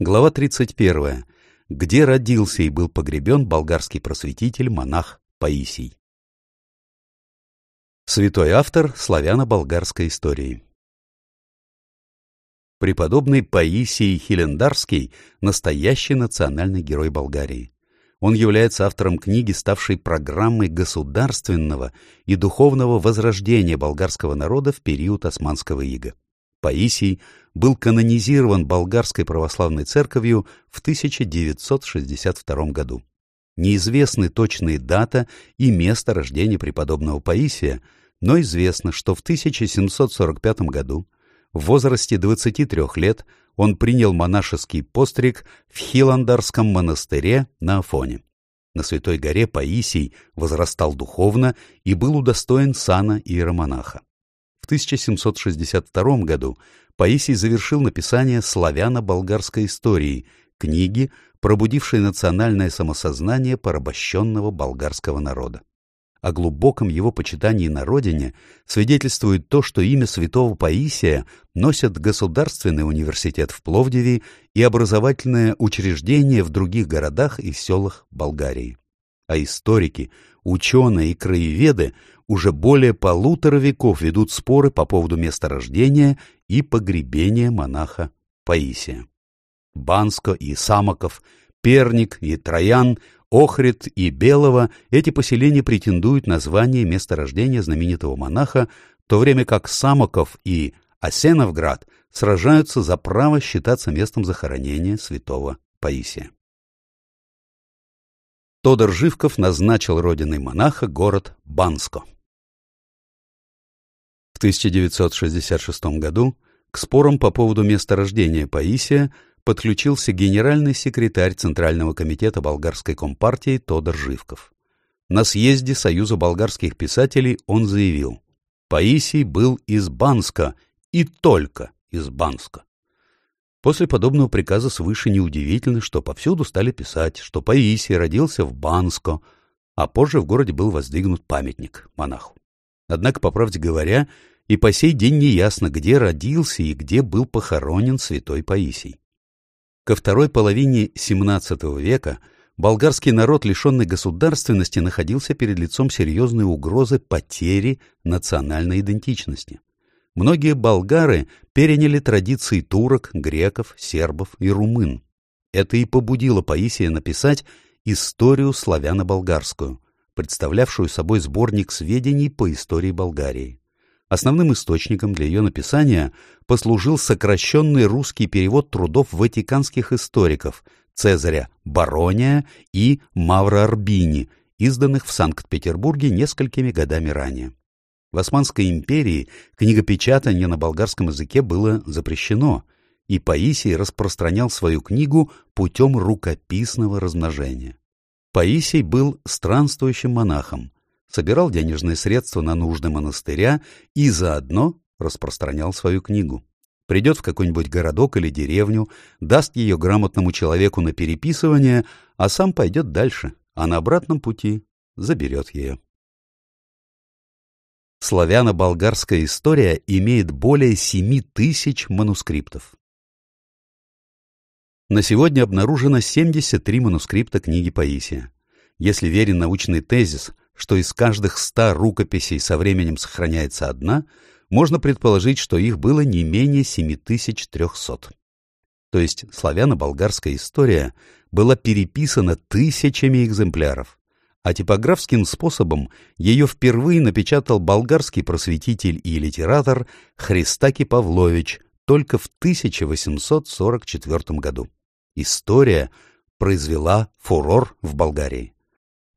Глава 31. Где родился и был погребен болгарский просветитель, монах Паисий. Святой автор славяно-болгарской истории. Преподобный Паисий Хилендарский – настоящий национальный герой Болгарии. Он является автором книги, ставшей программой государственного и духовного возрождения болгарского народа в период Османского ига. Паисий был канонизирован Болгарской православной церковью в 1962 году. Неизвестны точные дата и место рождения преподобного Паисия, но известно, что в 1745 году, в возрасте 23 лет, он принял монашеский постриг в Хиландарском монастыре на Афоне. На Святой горе Паисий возрастал духовно и был удостоен сана иеромонаха. 1762 году Паисий завершил написание «Славяно-болгарской истории», книги, пробудившей национальное самосознание порабощенного болгарского народа. О глубоком его почитании на родине свидетельствует то, что имя святого Паисия носят Государственный университет в Пловдиве и образовательное учреждение в других городах и селах Болгарии. А историки, ученые и краеведы уже более полутора веков ведут споры по поводу места рождения и погребения монаха Паисия. Банско и Самоков, Перник и Троян, Охрид и Белого – эти поселения претендуют на звание месторождения знаменитого монаха, в то время как Самоков и Осеновград сражаются за право считаться местом захоронения святого Паисия. Тодор Живков назначил родиной монаха город Банско. В 1966 году к спорам по поводу месторождения Паисия подключился генеральный секретарь Центрального комитета болгарской компартии Тодор Живков. На съезде Союза болгарских писателей он заявил, Паисий был из Банска и только из Банска. После подобного приказа свыше неудивительно, что повсюду стали писать, что Паисий родился в Банско, а позже в городе был воздвигнут памятник монаху. Однако, по правде говоря, и по сей день не ясно, где родился и где был похоронен святой Паисий. Ко второй половине XVII века болгарский народ, лишенный государственности, находился перед лицом серьезной угрозы потери национальной идентичности. Многие болгары переняли традиции турок, греков, сербов и румын. Это и побудило Паисия написать «Историю славяно-болгарскую», представлявшую собой сборник сведений по истории Болгарии. Основным источником для ее написания послужил сокращенный русский перевод трудов ватиканских историков Цезаря Барония и Мавра Арбини, изданных в Санкт-Петербурге несколькими годами ранее. В Османской империи книгопечатание на болгарском языке было запрещено, и Паисий распространял свою книгу путем рукописного размножения. Паисий был странствующим монахом, собирал денежные средства на нужды монастыря и заодно распространял свою книгу. Придет в какой-нибудь городок или деревню, даст ее грамотному человеку на переписывание, а сам пойдет дальше, а на обратном пути заберет ее. Славяно-болгарская история имеет более семи тысяч манускриптов. На сегодня обнаружено 73 манускрипта книги Паисия. Если верен научный тезис, что из каждых ста рукописей со временем сохраняется одна, можно предположить, что их было не менее 7300. То есть славяно-болгарская история была переписана тысячами экземпляров, а типографским способом ее впервые напечатал болгарский просветитель и литератор Христаки Павлович только в 1844 году история произвела фурор в Болгарии.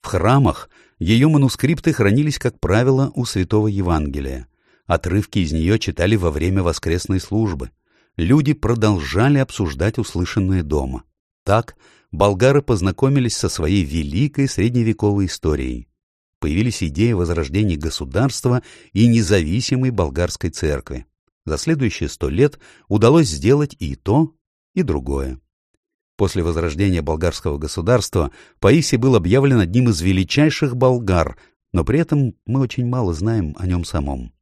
В храмах ее манускрипты хранились, как правило, у Святого Евангелия. Отрывки из нее читали во время воскресной службы. Люди продолжали обсуждать услышанное дома. Так болгары познакомились со своей великой средневековой историей. Появились идеи возрождения государства и независимой болгарской церкви. За следующие сто лет удалось сделать и то, и другое. После возрождения болгарского государства Паисий был объявлен одним из величайших болгар, но при этом мы очень мало знаем о нем самом.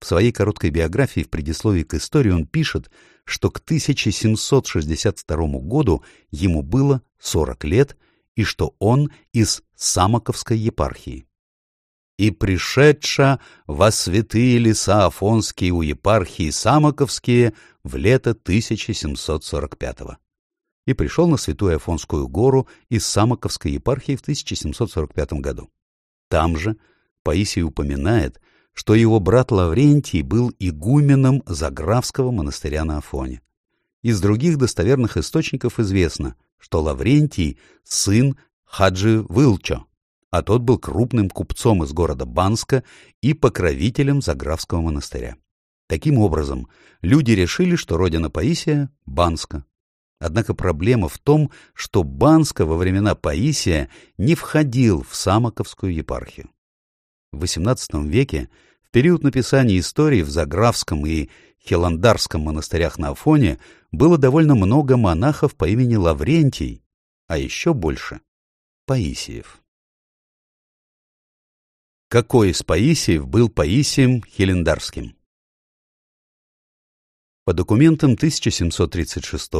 В своей короткой биографии в предисловии к истории он пишет, что к 1762 году ему было 40 лет и что он из Самоковской епархии. «И пришедша во святые леса Афонские у епархии Самоковские в лето 1745 -го. И пришел на Святую Афонскую гору из Самоковской епархии в 1745 году. Там же Паисий упоминает, что его брат Лаврентий был игуменом Заграфского монастыря на Афоне. Из других достоверных источников известно, что Лаврентий — сын Хаджи Вылчо, а тот был крупным купцом из города Банска и покровителем Заграфского монастыря. Таким образом, люди решили, что родина Паисия — Банска. Однако проблема в том, что Банска во времена Паисия не входил в Самоковскую епархию. В XVIII веке, в период написания истории в Заграфском и Хеландарском монастырях на Афоне было довольно много монахов по имени Лаврентий, а еще больше — Паисиев. Какой из Паисиев был Паисием Хелендарским? По документам 1736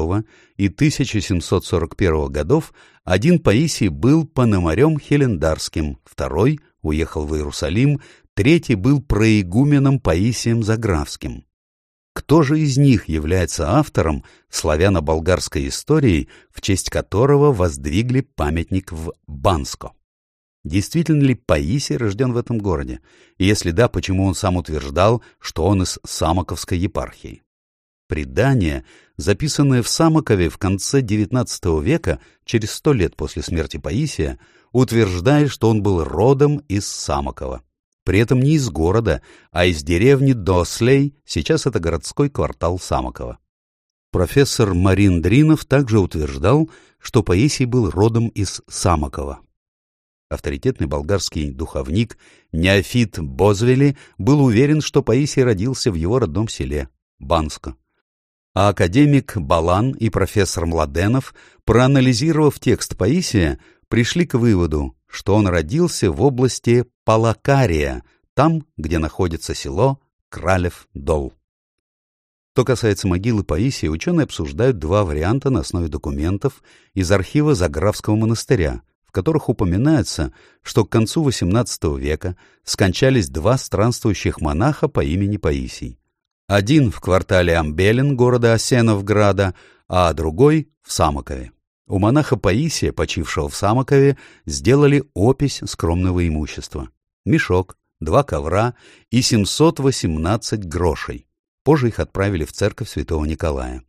и 1741 годов один Паисий был пономарем Хелендарским, второй уехал в Иерусалим, третий был проигуменом Паисием Заграфским. Кто же из них является автором славяно-болгарской истории, в честь которого воздвигли памятник в Банско? Действительно ли Паисий рожден в этом городе? Если да, почему он сам утверждал, что он из Самоковской епархии? Предание, записанное в Самокове в конце XIX века, через сто лет после смерти Паисия, утверждает, что он был родом из Самокова. При этом не из города, а из деревни Дослей, сейчас это городской квартал Самокова. Профессор Марин Дринов также утверждал, что Паисий был родом из Самокова. Авторитетный болгарский духовник Неофит Бозвели был уверен, что Паисий родился в его родном селе Банско. А академик Балан и профессор Младенов, проанализировав текст Паисия, пришли к выводу, что он родился в области Палакария, там, где находится село Кралев-Дол. Что касается могилы Паисия, ученые обсуждают два варианта на основе документов из архива Заграфского монастыря, в которых упоминается, что к концу XVIII века скончались два странствующих монаха по имени Паисий. Один в квартале Амбелин города Осеновграда, а другой в Самокове. У монаха Паисия, почившего в Самокове, сделали опись скромного имущества. Мешок, два ковра и 718 грошей. Позже их отправили в церковь святого Николая.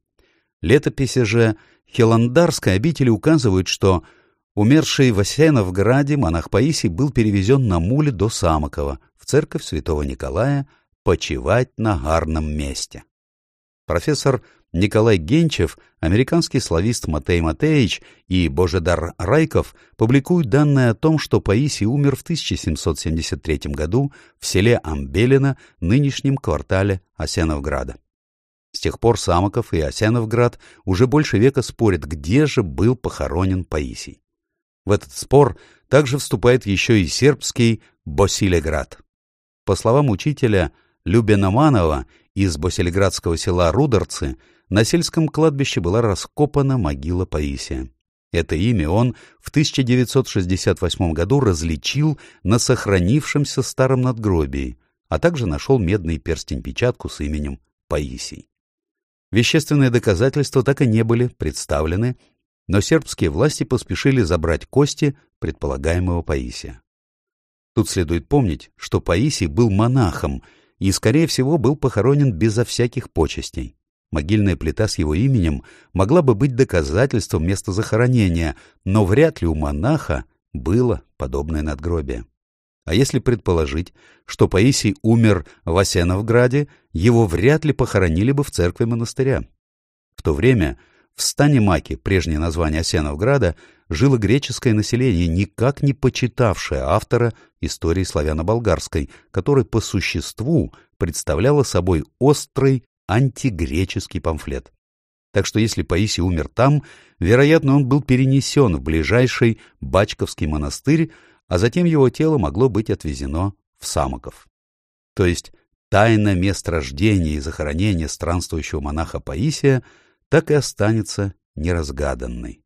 Летописи же Хеландарской обители указывают, что умерший в Осеновграде монах Паисий был перевезен на муле до Самокова, в церковь святого Николая, почивать на гарном месте. Профессор Николай Генчев, американский славист Матей Матеевич и Божедар Райков публикуют данные о том, что Паисий умер в 1773 году в селе Амбелино, нынешнем квартале Осеновграда. С тех пор Самоков и Осеновград уже больше века спорят, где же был похоронен Паисий. В этот спор также вступает еще и сербский Босилеград. По словам учителя Любена Манова из босилеградского села Рудорцы, на сельском кладбище была раскопана могила Паисия. Это имя он в 1968 году различил на сохранившемся старом надгробии, а также нашел медный перстень-печатку с именем Паисий. Вещественные доказательства так и не были представлены, но сербские власти поспешили забрать кости предполагаемого Паисия. Тут следует помнить, что Паисий был монахом и, скорее всего, был похоронен безо всяких почестей. Могильная плита с его именем могла бы быть доказательством места захоронения, но вряд ли у монаха было подобное надгробие. А если предположить, что Паисий умер в Осеновграде, его вряд ли похоронили бы в церкви монастыря. В то время в стане Маки, прежнее название Осеновграда, жило греческое население, никак не почитавшее автора истории славяно-болгарской, который по существу представляла собой острый антигреческий памфлет. Так что если Паисий умер там, вероятно, он был перенесен в ближайший Бачковский монастырь, а затем его тело могло быть отвезено в Самоков. То есть Тайна мест рождения и захоронения странствующего монаха Паисия так и останется неразгаданной.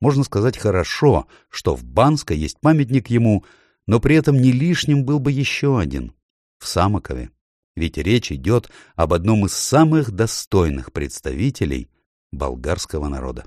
Можно сказать хорошо, что в Банско есть памятник ему, но при этом не лишним был бы еще один — в Самокове. Ведь речь идет об одном из самых достойных представителей болгарского народа.